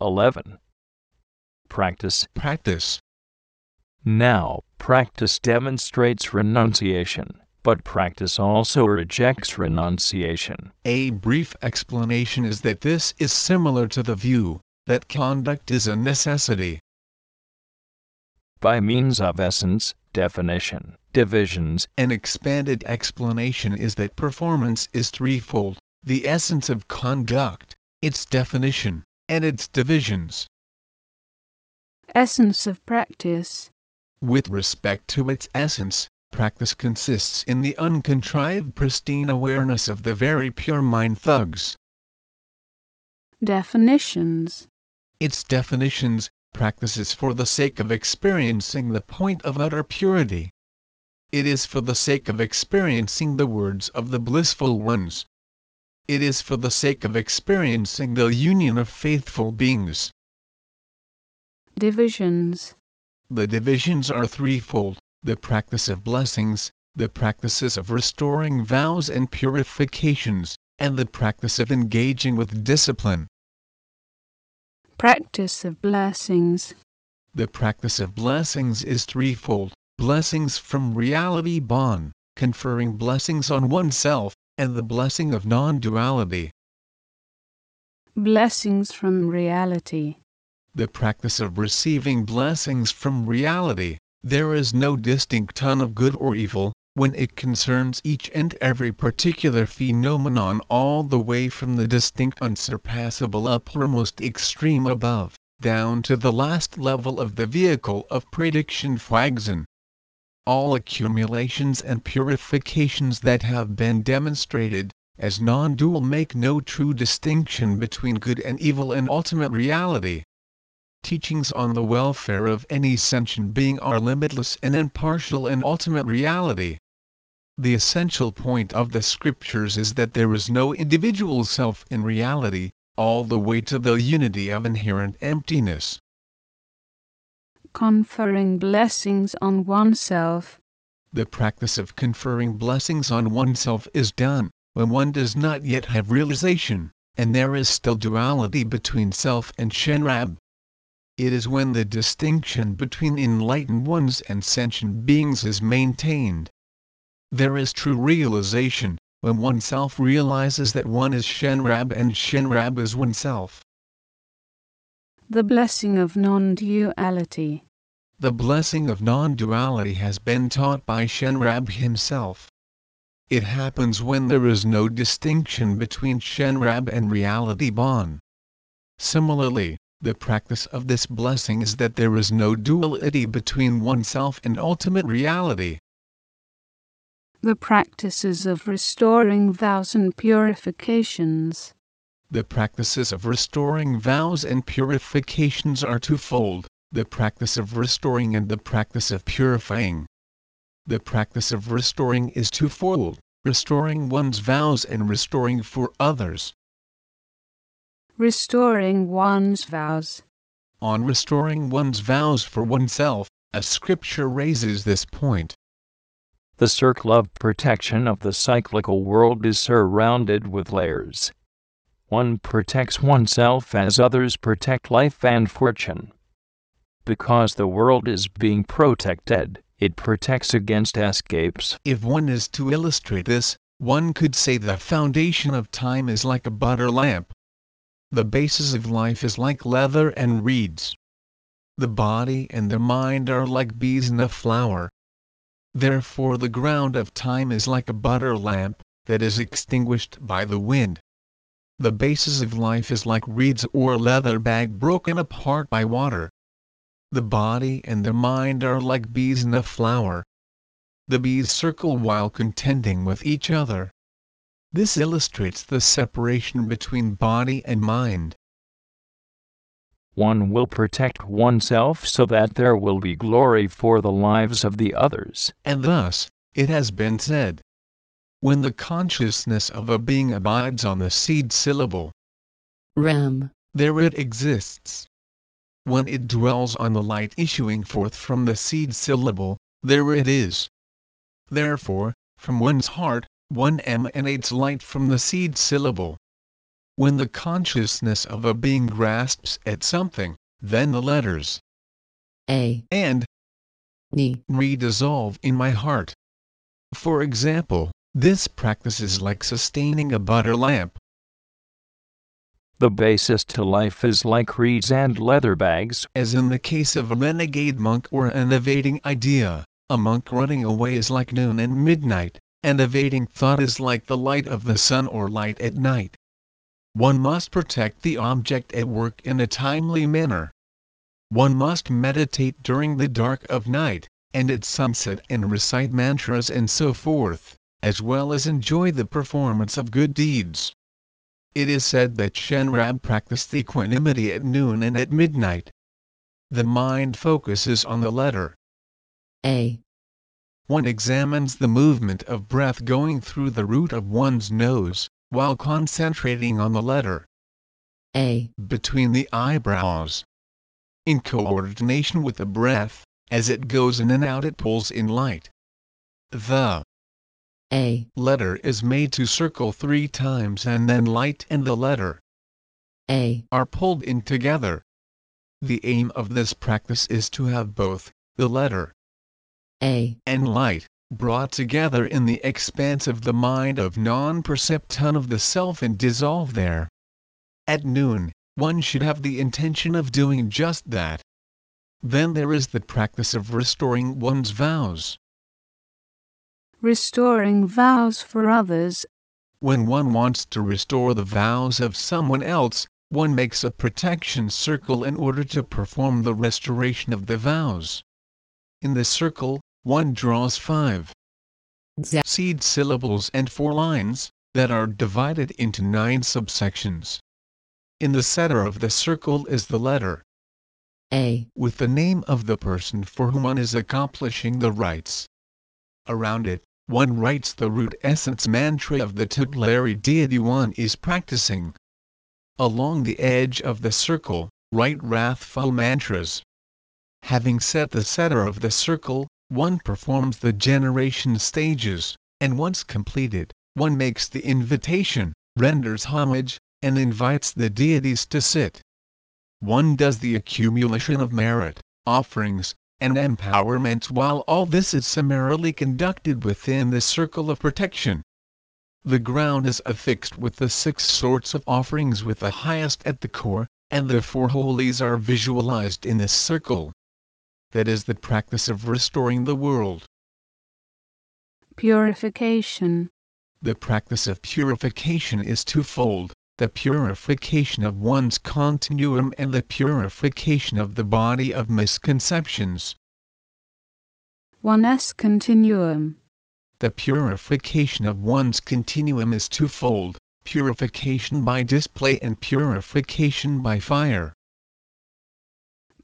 11. Practice. Practice. Now, practice demonstrates renunciation, but practice also rejects renunciation. A brief explanation is that this is similar to the view that conduct is a necessity. By means of essence, definition, divisions, An expanded explanation is that performance is threefold the essence of conduct, its definition, and its divisions. Essence of practice. With respect to its essence, practice consists in the uncontrived pristine awareness of the very pure mind thugs. Definitions. Its definitions, practice is for the sake of experiencing the point of utter purity. It is for the sake of experiencing the words of the blissful ones. It is for the sake of experiencing the union of faithful beings. Divisions. The divisions are threefold the practice of blessings, the practices of restoring vows and purifications, and the practice of engaging with discipline. Practice of blessings. The practice of blessings is threefold blessings from reality Bon, conferring blessings on oneself, and the blessing of non duality. Blessings from reality. The practice of receiving blessings from reality. There is no distinct ton of good or evil, when it concerns each and every particular phenomenon all the way from the distinct unsurpassable uppermost extreme above, down to the last level of the vehicle of prediction Fwagzen. All accumulations and purifications that have been demonstrated, as non-dual make no true distinction between good and evil and ultimate reality. Teachings on the welfare of any sentient being are limitless and impartial in ultimate reality. The essential point of the scriptures is that there is no individual self in reality, all the way to the unity of inherent emptiness. Conferring blessings on oneself. The practice of conferring blessings on oneself is done when one does not yet have realization, and there is still duality between self and Shenrab. It is when the distinction between enlightened ones and sentient beings is maintained. There is true realization, when oneself realizes that one is Shenrab and Shenrab is oneself. The blessing of non duality. The blessing of non duality has been taught by Shenrab himself. It happens when there is no distinction between Shenrab and reality Bon. Similarly, the practice of this blessing is that there is no duality between oneself and ultimate reality. The practices of restoring vows and purifications. The practices of restoring vows and purifications are twofold the practice of restoring and the practice of purifying. The practice of restoring is twofold restoring one's vows and restoring for others. Restoring one's vows. On restoring one's vows for oneself, a scripture raises this point. The circle of protection of the cyclical world is surrounded with layers. One protects oneself as others protect life and fortune. Because the world is being protected, it protects against escapes. If one is to illustrate this, one could say the foundation of time is like a butter lamp. The basis of life is like leather and reeds. The body and the mind are like bees in a flower. Therefore the ground of time is like a butter lamp, that is extinguished by the wind. The basis of life is like reeds or leather bag broken apart by water. The body and the mind are like bees in a flower. The bees circle while contending with each other. This illustrates the separation between body and mind. One will protect oneself so that there will be glory for the lives of the others. And thus, it has been said, when the consciousness of a being abides on the seed syllable, Ram, there it exists. When it dwells on the light issuing forth from the seed syllable, there it is. Therefore, from one's heart, one emanates light from the seed syllable. when the consciousness of a being grasps at something, then the letters A, and Ni, re-dissolve in my heart. For example, this practice is like sustaining a butter lamp. The basis to life is like reeds and leather bags. As in the case of a renegade monk or an evading idea, a monk running away is like noon and midnight, and evading thought is like the light of the sun or light at night. One must protect the object at work in a timely manner. One must meditate during the dark of night, and at sunset and recite mantras and so forth, as well as enjoy the performance of good deeds. It is said that Shenrab practiced equanimity at noon and at midnight. The mind focuses on the letter A, one examines the movement of breath going through the root of one's nose, while concentrating on the letter A, between the eyebrows. In coordination with the breath, as it goes in and out it pulls in light. The A, letter is made to circle three times and then light and the letter A, are pulled in together. The aim of this practice is to have both, the letter A, and light, brought together in the expanse of the mind of non-perception of the self and dissolve there. At noon, one should have the intention of doing just that. Then there is the practice of restoring one's vows. Restoring vows for others, When one wants to restore the vows of someone else, one makes a protection circle in order to perform the restoration of the vows. In the circle, one draws five seed syllables and four lines, that are divided into nine subsections. In the center of the circle is the letter A, with the name of the person for whom one is accomplishing the rites. Around it, one writes the root essence mantra of the tutelary deity one is practicing. Along the edge of the circle, write wrathful mantras. Having set the center of the circle, one performs the generation stages, and once completed, one makes the invitation, renders homage, and invites the deities to sit. One does the accumulation of merit, offerings, and empowerment while all this is summarily conducted within the circle of protection. The ground is affixed with the six sorts of offerings with the highest at the core, and the four holies are visualized in this circle. That is the practice of restoring the world. purification, The practice of purification is twofold the purification of one's continuum and the purification of the body of misconceptions. one's continuum, The purification of one's continuum is twofold purification by display and purification by fire.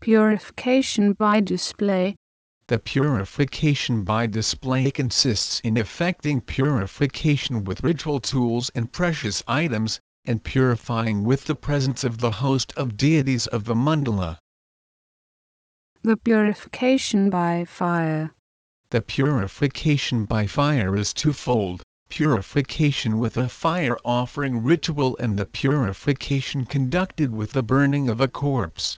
purification by display, The purification by display consists in effecting purification with ritual tools and precious items, and purifying with the presence of the host of deities of the mandala. the purification by fire, The purification by fire is twofold purification with a fire offering ritual and the purification conducted with the burning of a corpse.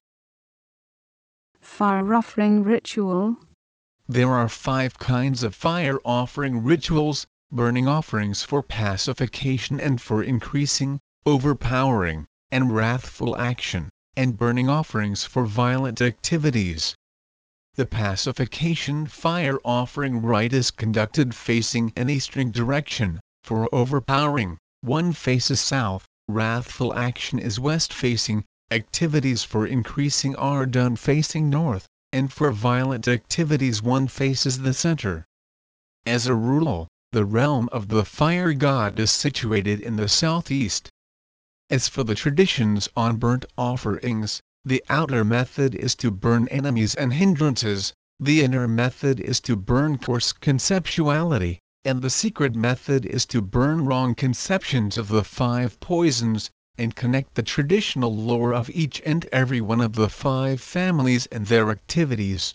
fire offering ritual, There are five kinds of fire offering rituals burning offerings for pacification and for increasing, overpowering, and wrathful action, and burning offerings for violent activities. The pacification fire offering rite is conducted facing an eastern direction, for overpowering, one faces south, wrathful action is west facing, activities for increasing are done facing north, and for violent activities one faces the center. As a rule, the realm of the fire god is situated in the southeast. As for the traditions on burnt offerings, the outer method is to burn enemies and hindrances, the inner method is to burn coarse conceptuality, and the secret method is to burn wrong conceptions of the five poisons, and connect the traditional lore of each and every one of the five families and their activities.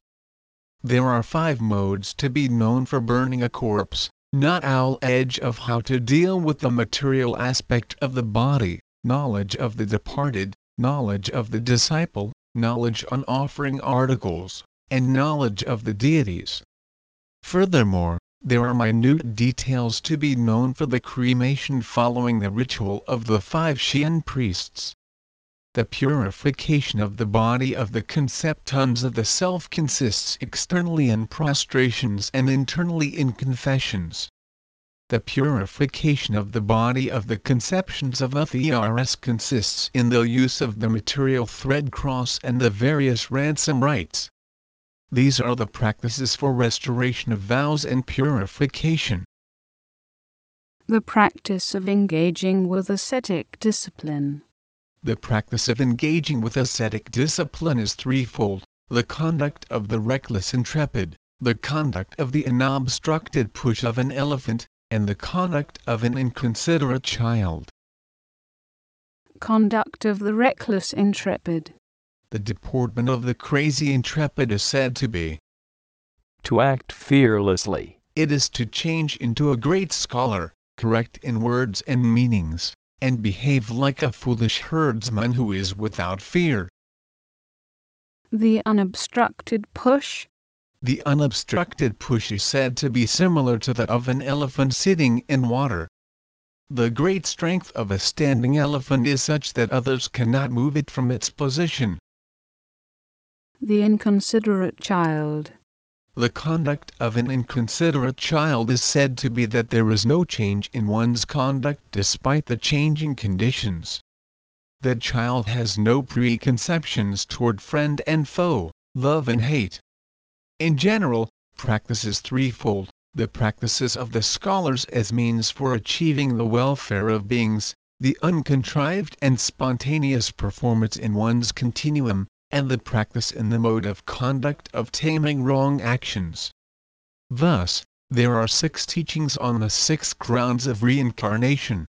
There are five modes to be known for burning a corpse, not all edge of how to deal with the material aspect of the body, knowledge of the departed, knowledge of the disciple, knowledge on offering articles, and knowledge of the deities. Furthermore, there are minute details to be known for the cremation following the ritual of the five shen priests. The purification of the body of the conceptons of the self consists externally in prostrations and internally in confessions. The purification of the body of the conceptions of the THRS consists in the use of the material thread cross and the various ransom rites. These are the practices for restoration of vows and purification. The practice of engaging with ascetic discipline. The practice of engaging with ascetic discipline is threefold the conduct of the reckless intrepid, the conduct of the unobstructed push of an elephant, and the conduct of an inconsiderate child. Conduct of the reckless intrepid. The deportment of the crazy intrepid is said to be To act fearlessly. it is to change into a great scholar, correct in words and meanings, and behave like a foolish herdsman who is without fear. The unobstructed push. The unobstructed push is said to be similar to that of an elephant sitting in water. The great strength of a standing elephant is such that others cannot move it from its position. The inconsiderate child. The conduct of an inconsiderate child is said to be that there is no change in one's conduct despite the changing conditions. The child has no preconceptions toward friend and foe, love and hate. In general, practice is threefold the practices of the scholars as means for achieving the welfare of beings, the uncontrived and spontaneous performance in one's continuum, and the practice in the mode of conduct of taming wrong actions. Thus, there are six teachings on the six grounds of reincarnation.